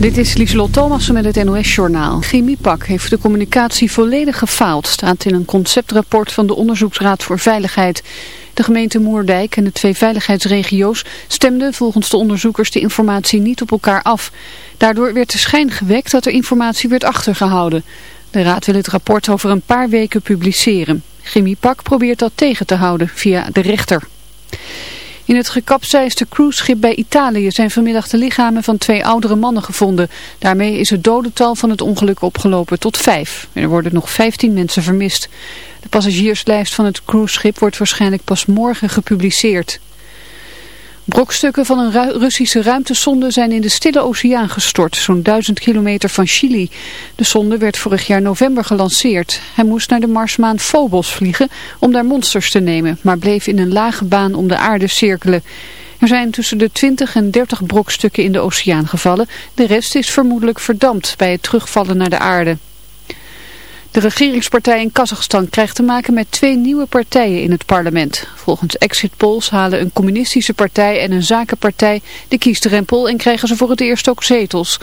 Dit is Lieselot Thomassen met het NOS-journaal. Chemiepak heeft de communicatie volledig gefaald, staat in een conceptrapport van de Onderzoeksraad voor Veiligheid. De gemeente Moerdijk en de twee veiligheidsregio's stemden volgens de onderzoekers de informatie niet op elkaar af. Daardoor werd de schijn gewekt dat er informatie werd achtergehouden. De raad wil het rapport over een paar weken publiceren. Chemiepak probeert dat tegen te houden via de rechter. In het gekapseisde cruiseschip bij Italië zijn vanmiddag de lichamen van twee oudere mannen gevonden. Daarmee is het dodental van het ongeluk opgelopen tot vijf. Er worden nog vijftien mensen vermist. De passagierslijst van het cruiseschip wordt waarschijnlijk pas morgen gepubliceerd. Brokstukken van een Russische ruimtesonde zijn in de Stille Oceaan gestort, zo'n duizend kilometer van Chili. De sonde werd vorig jaar november gelanceerd. Hij moest naar de Marsmaan Phobos vliegen om daar monsters te nemen, maar bleef in een lage baan om de aarde cirkelen. Er zijn tussen de 20 en 30 brokstukken in de oceaan gevallen. De rest is vermoedelijk verdampt bij het terugvallen naar de aarde. De regeringspartij in Kazachstan krijgt te maken met twee nieuwe partijen in het parlement. Volgens exit polls halen een communistische partij en een zakenpartij de kiesdrempel en krijgen ze voor het eerst ook zetels.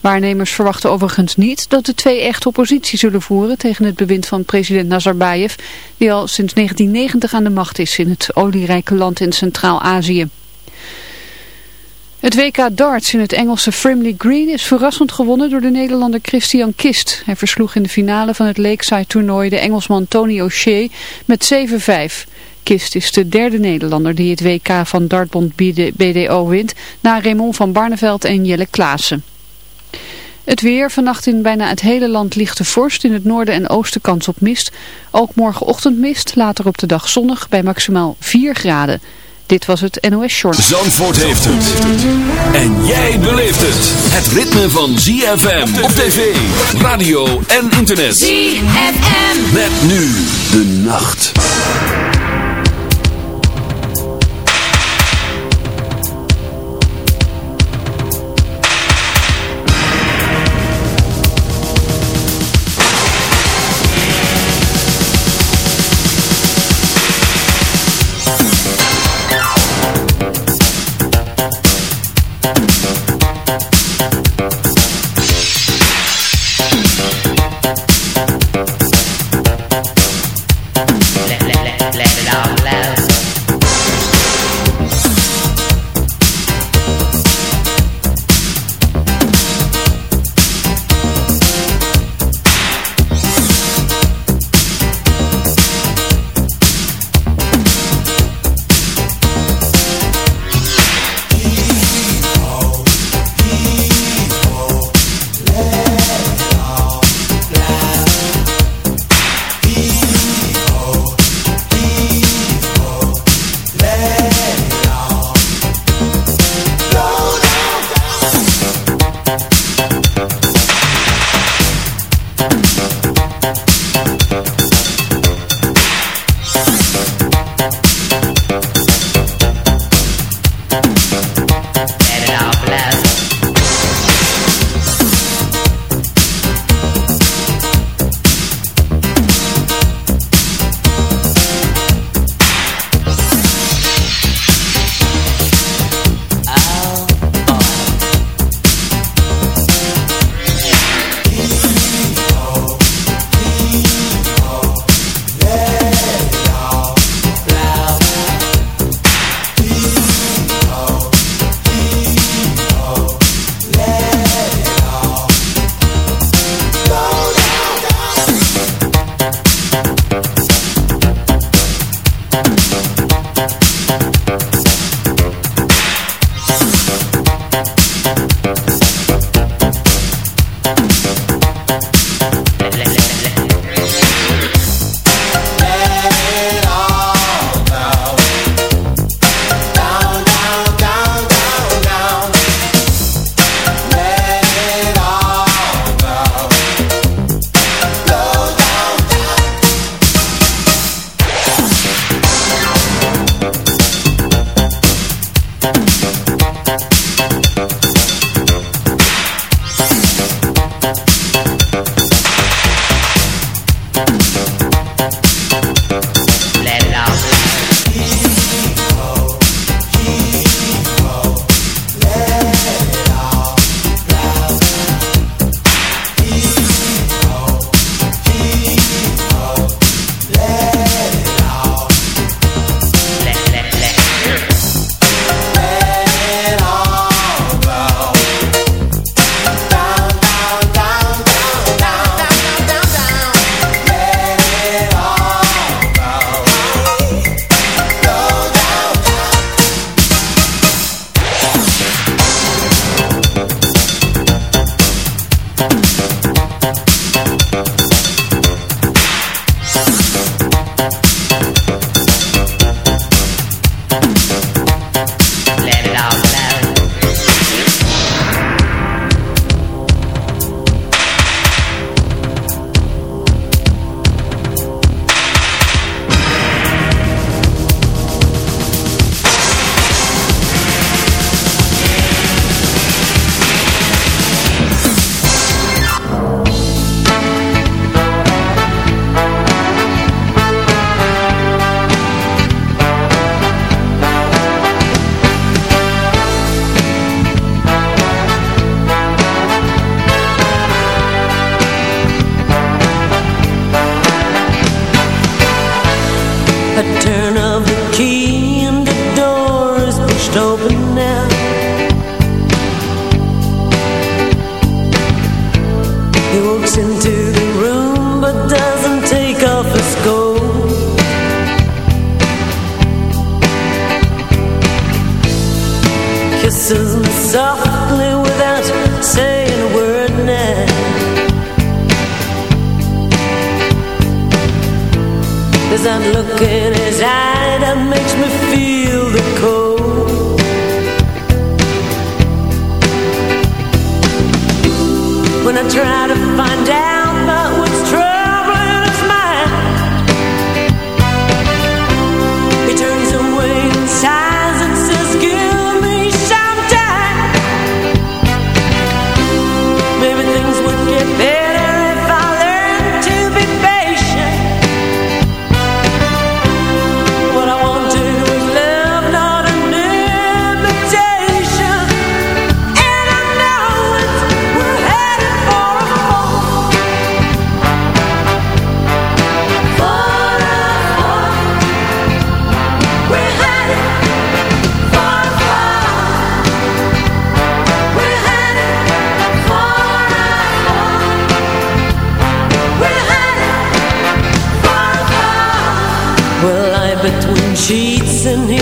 Waarnemers verwachten overigens niet dat de twee echt oppositie zullen voeren tegen het bewind van president Nazarbayev, die al sinds 1990 aan de macht is in het olierijke land in Centraal-Azië. Het WK darts in het Engelse Frimley Green is verrassend gewonnen door de Nederlander Christian Kist. Hij versloeg in de finale van het Lakeside toernooi de Engelsman Tony O'Shea met 7-5. Kist is de derde Nederlander die het WK van dartbond BDO wint, na Raymond van Barneveld en Jelle Klaassen. Het weer, vannacht in bijna het hele land lichte vorst, in het noorden en oosten kans op mist. Ook morgenochtend mist, later op de dag zonnig bij maximaal 4 graden. Dit was het NOS Short. Zandvoort heeft het. En jij beleeft het. Het ritme van ZFM op tv, radio en internet. ZFM. Met nu de nacht.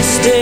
mistake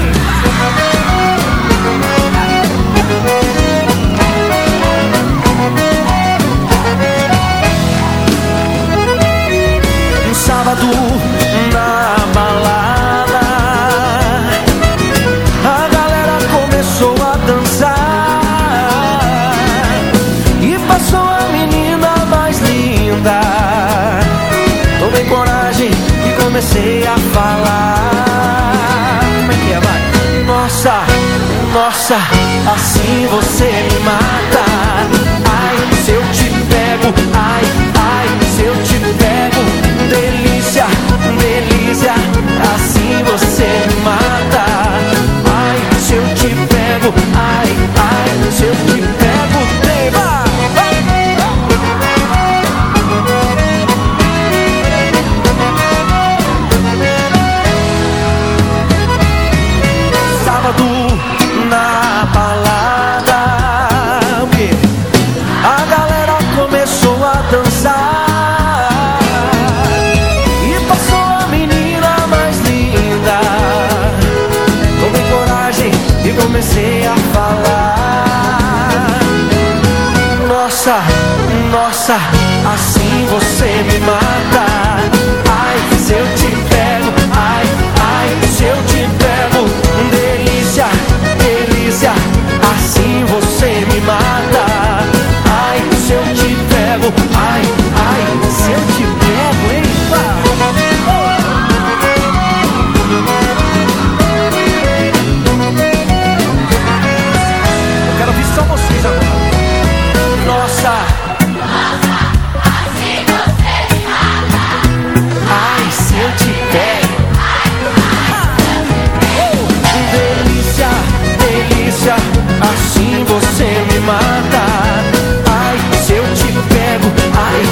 Assim você me mata. Nossa, assim você me mata. I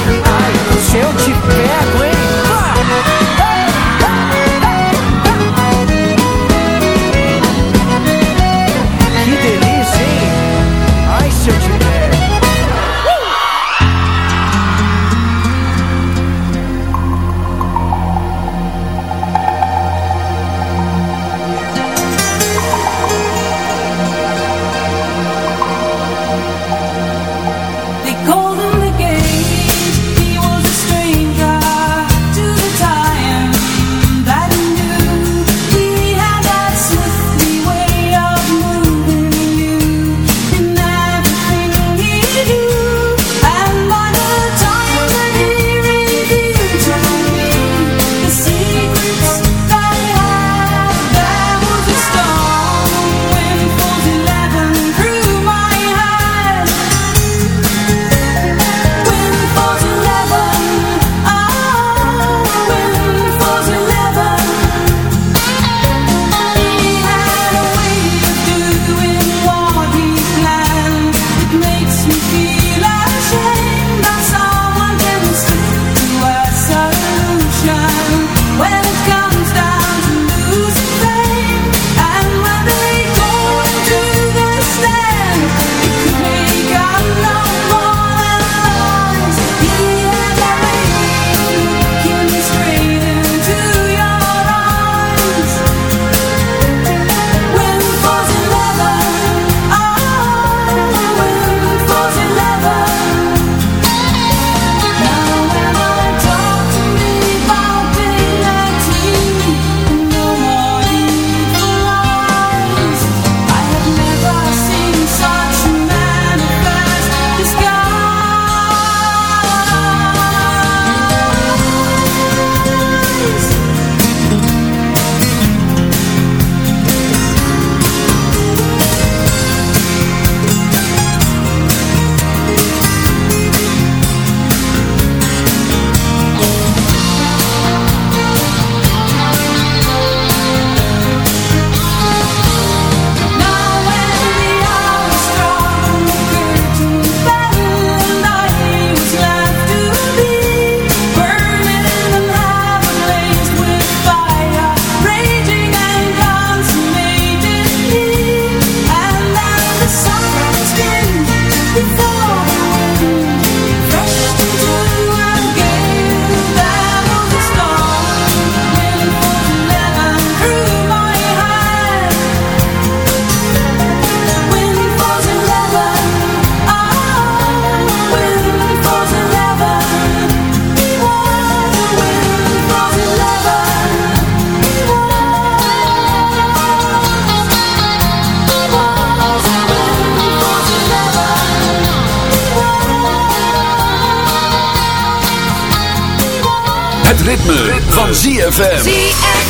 ZFM.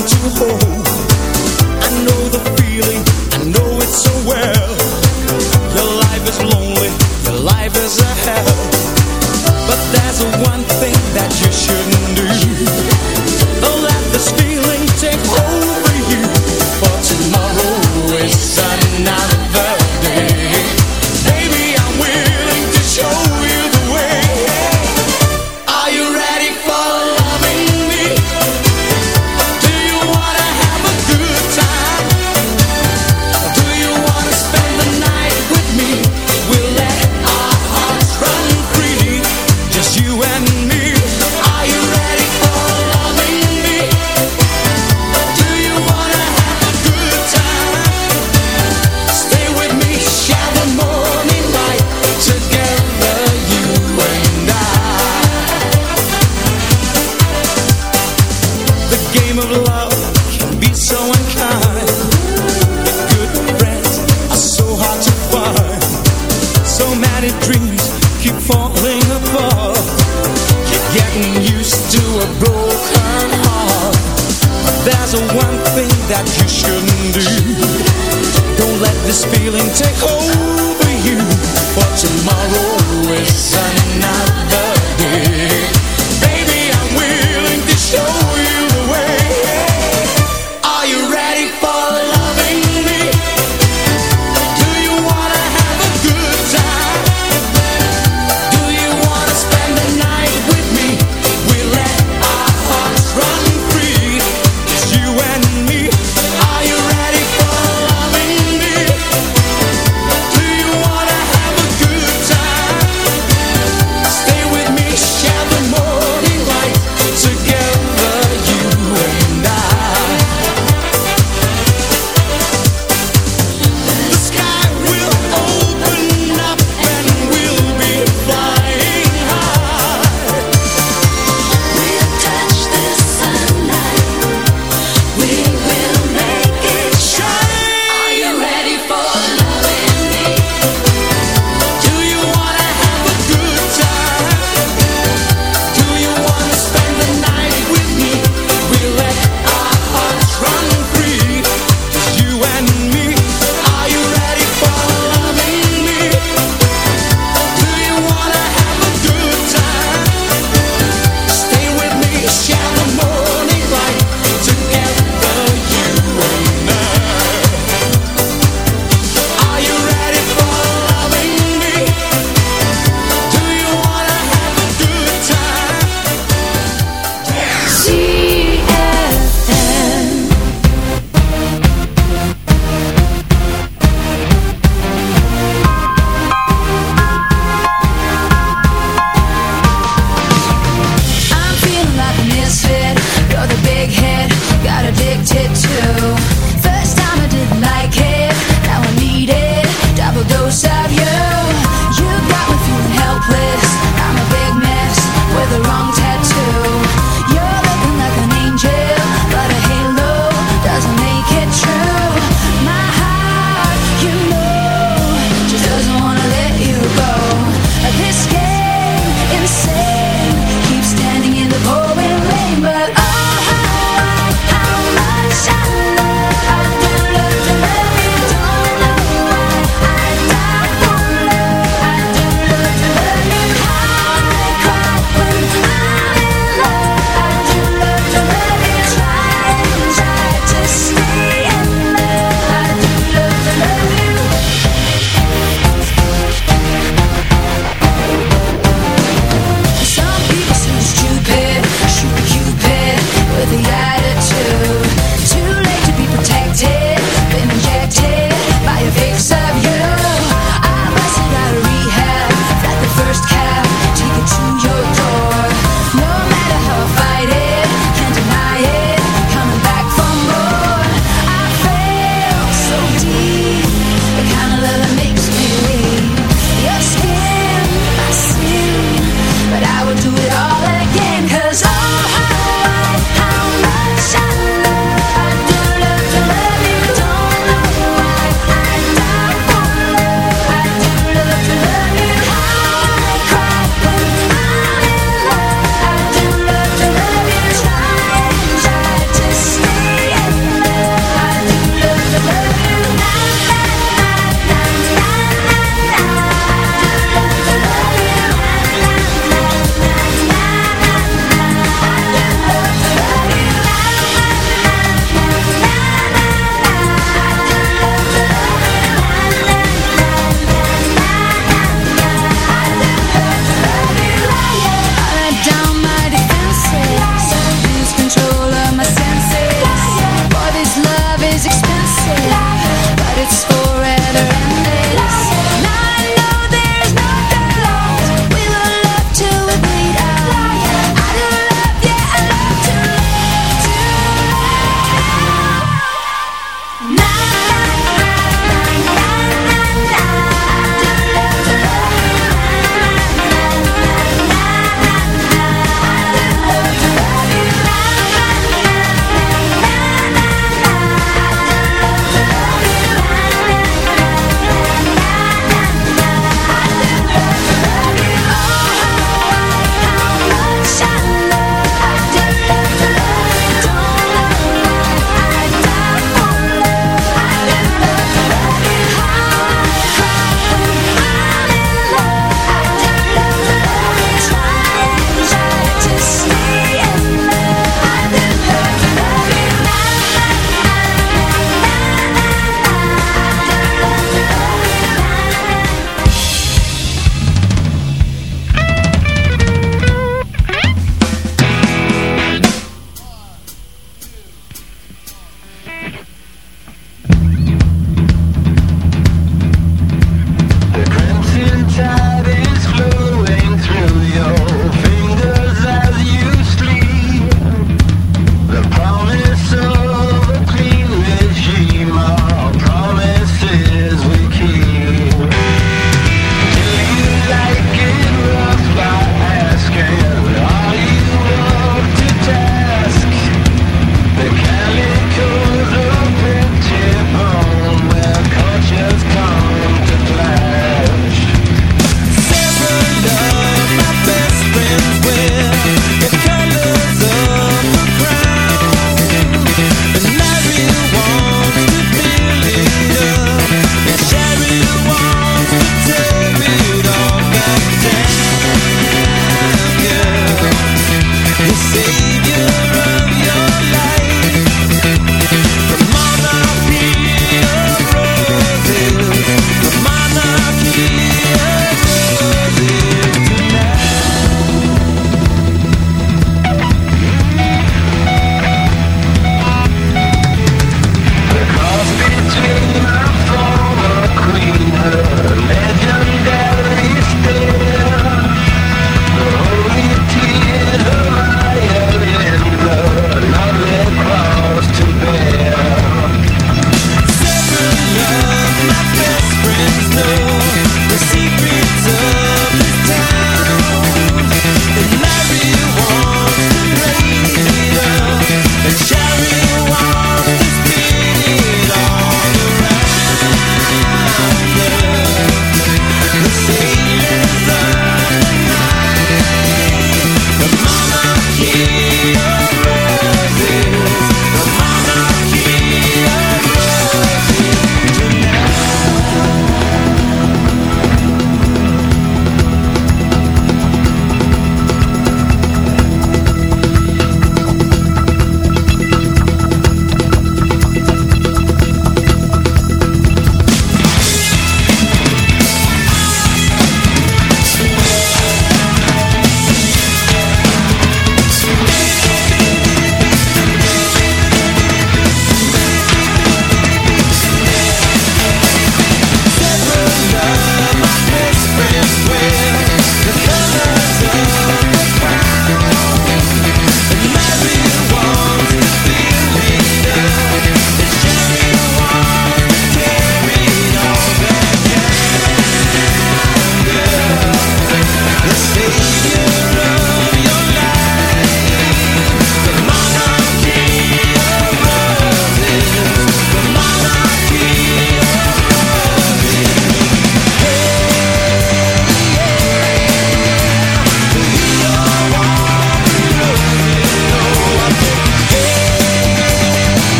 want you for.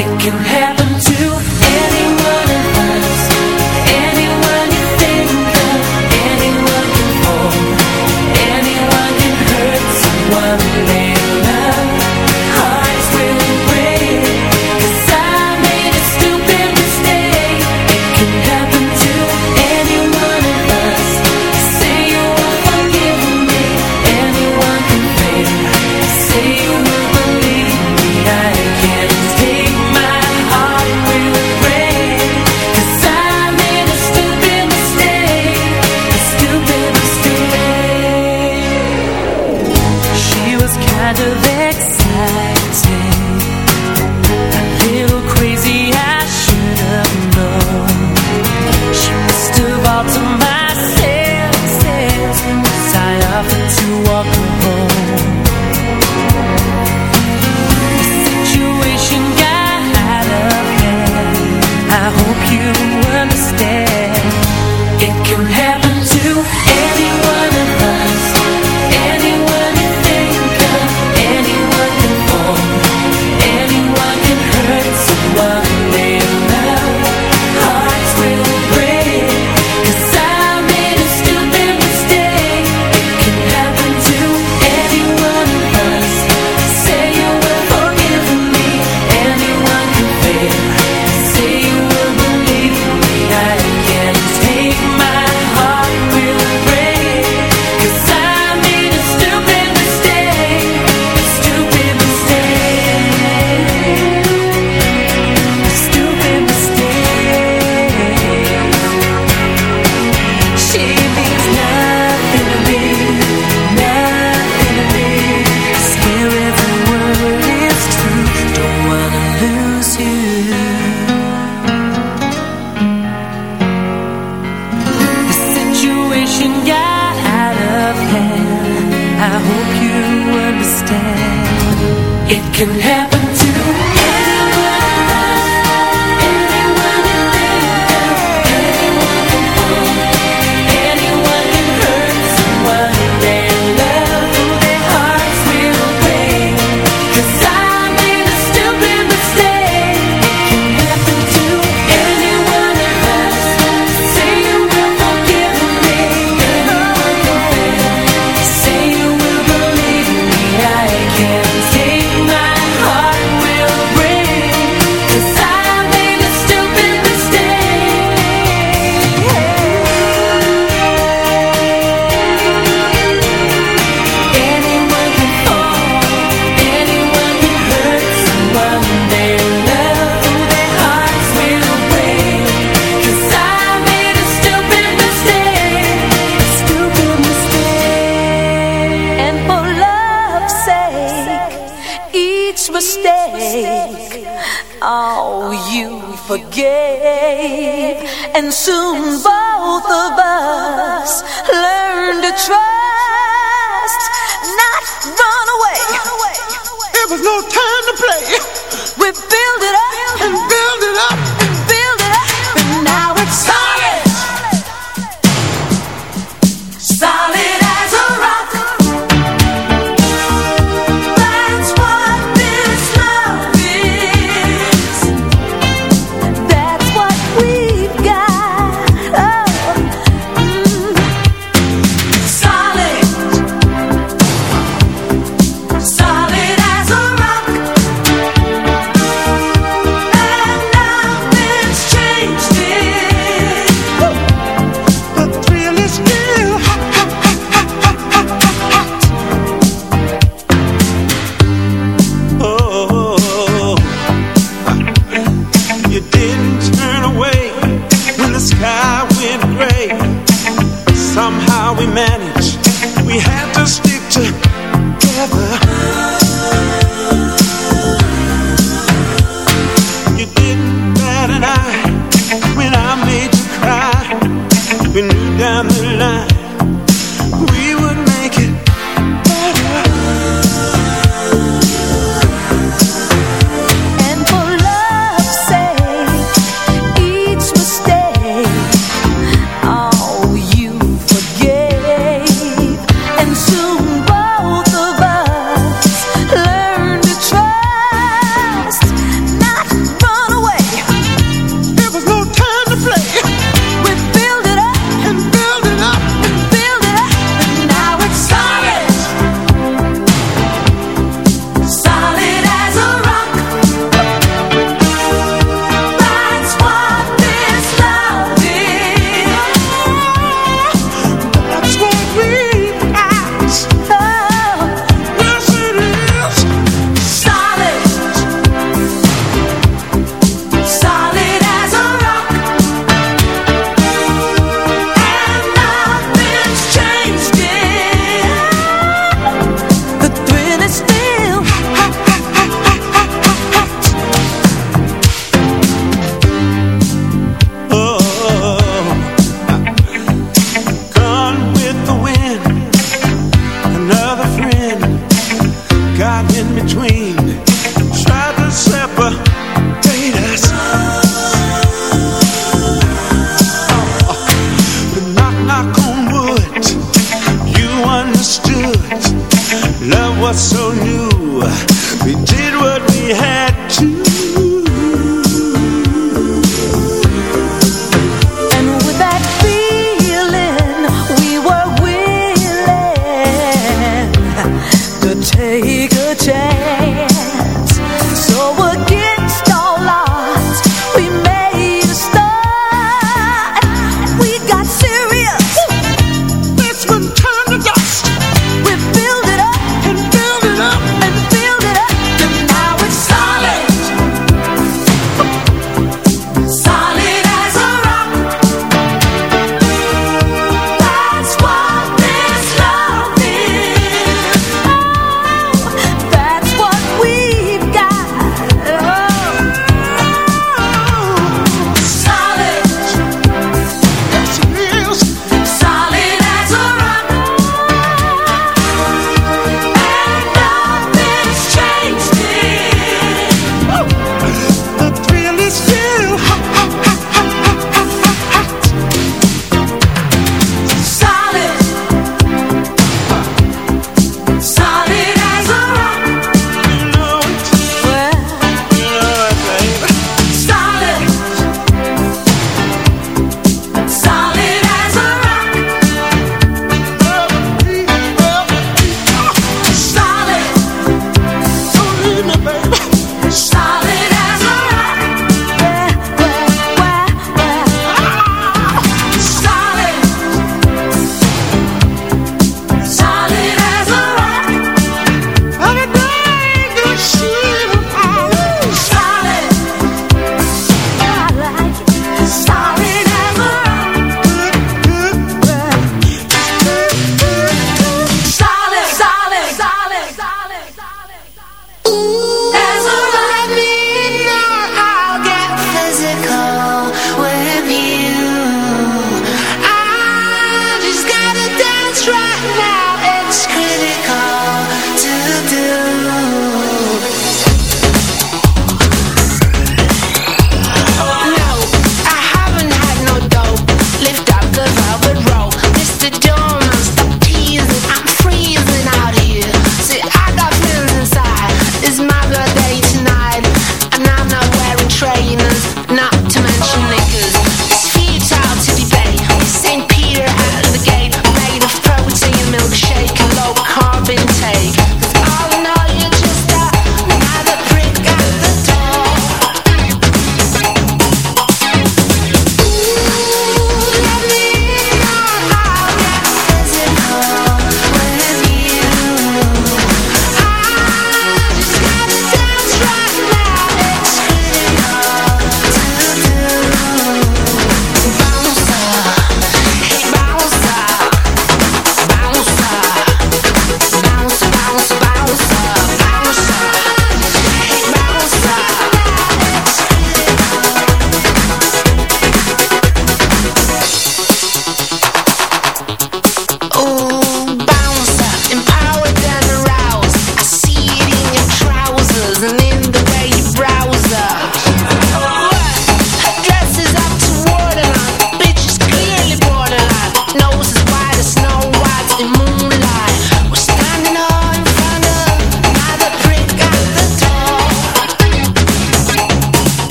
It can help